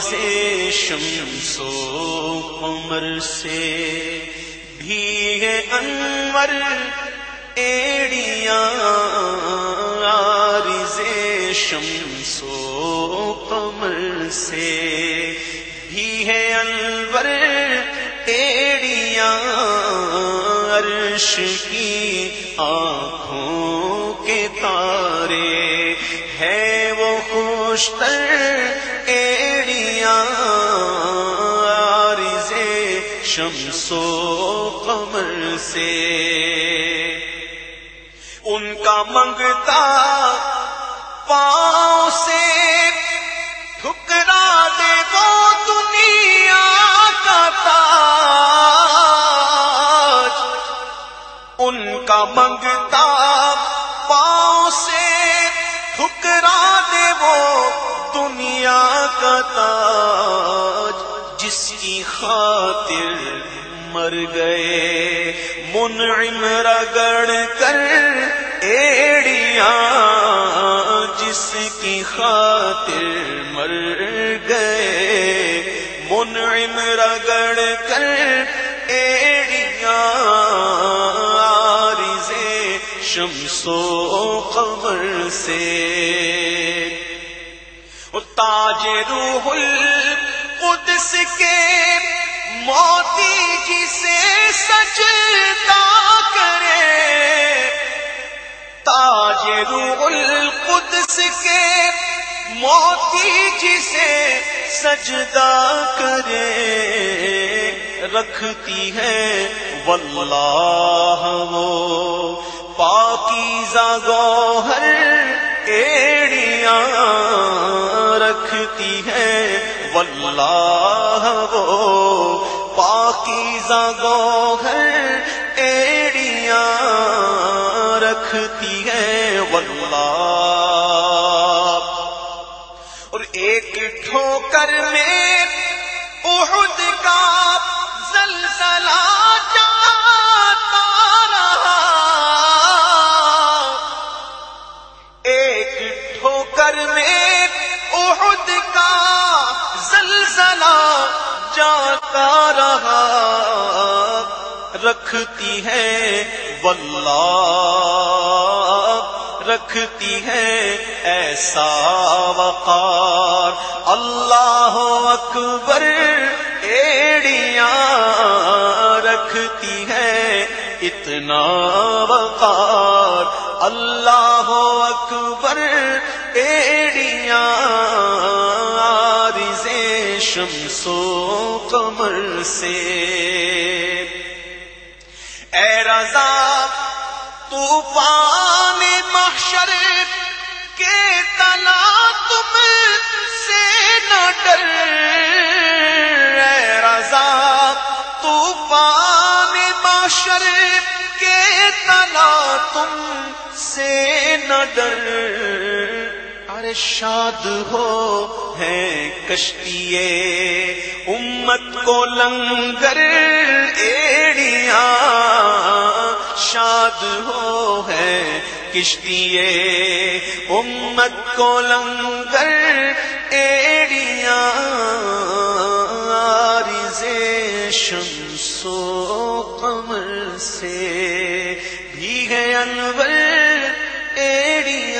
سے شمس و عمر سے بھی ہے انور ایڑیاں آرزے شمس و قمر سے بھی ہے انور ایڑیاں، عرش کی آنکھوں کے تارے ہے وہ خوشتر شمسو قمر سے۔ ان کا منگتا پاؤں سے ٹھکرا دے وہ دنیا کا تاج۔ ان کا منگتا پاؤں سے ٹھکرا دے وہ دنیا کا تاج، جس کی خاطر مر گئے۔ منعم رگڑ کر ایڑیاں، جس کی خاطر مر گئے۔ منعم رگڑ کر ایڑیاں شمس و قمر سے۔ تاج روح القدس کے موتی جسے سجدہ کرے۔ تاج روح القدس کے موتی جسے سجدہ کرے۔ رکھتی ہے واللہ گوہر ایڑیاں رکھتی ہے۔ واللہ وہ پاکی گوہر ایڑیاں رکھتی ہے۔ واللہ اور ایک ٹھوکر میں احد کا رہا رکھتی ہے، واللہ رکھتی ہے ایسا وقار۔ اللہ اکبر ایڑیاں رکھتی ہے اتنا وقار۔ اللہ اکبر ایڑیاں شمسو کمر سے۔ اے رضا، طوفان محشر کے تلا تم سے نہ ڈر۔ اے رضا، طوفان محشر کے تلا تم سے نہ ڈر۔ یار شاد ہو ہیں کشتی امت کو لنگر ایڑیاں شاد ہو ہیں کشتی امت کو لنگر ایڑیاں عارض شمس قمر سے بھی گئے انور ایڑیاں